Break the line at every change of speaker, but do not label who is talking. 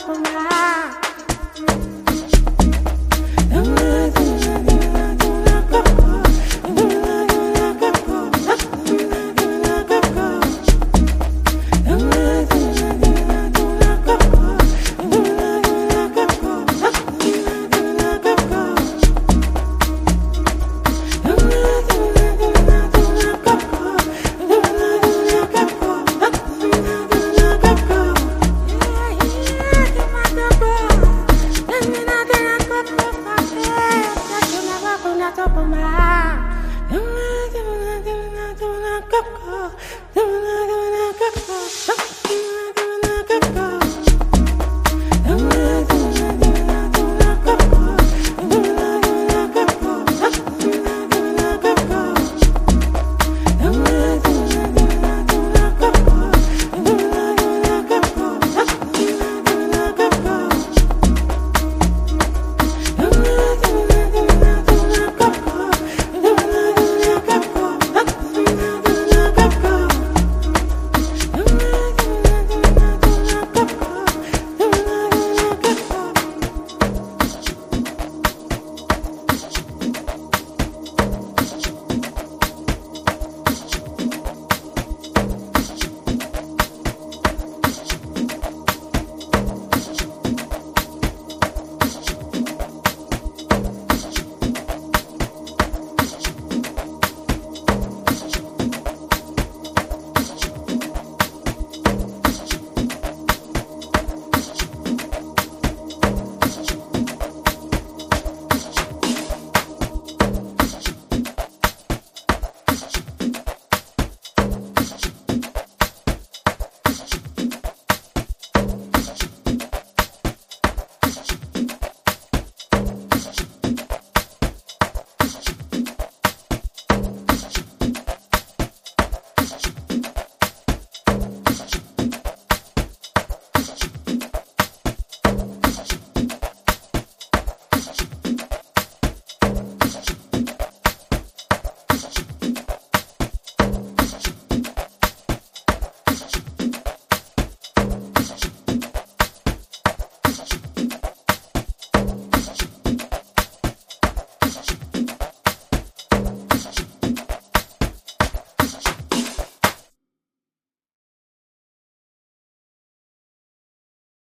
Coco.